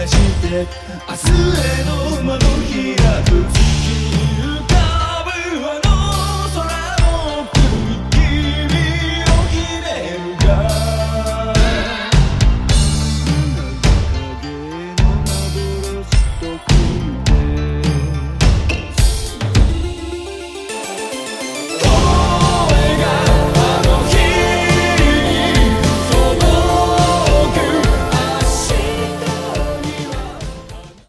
出して明日への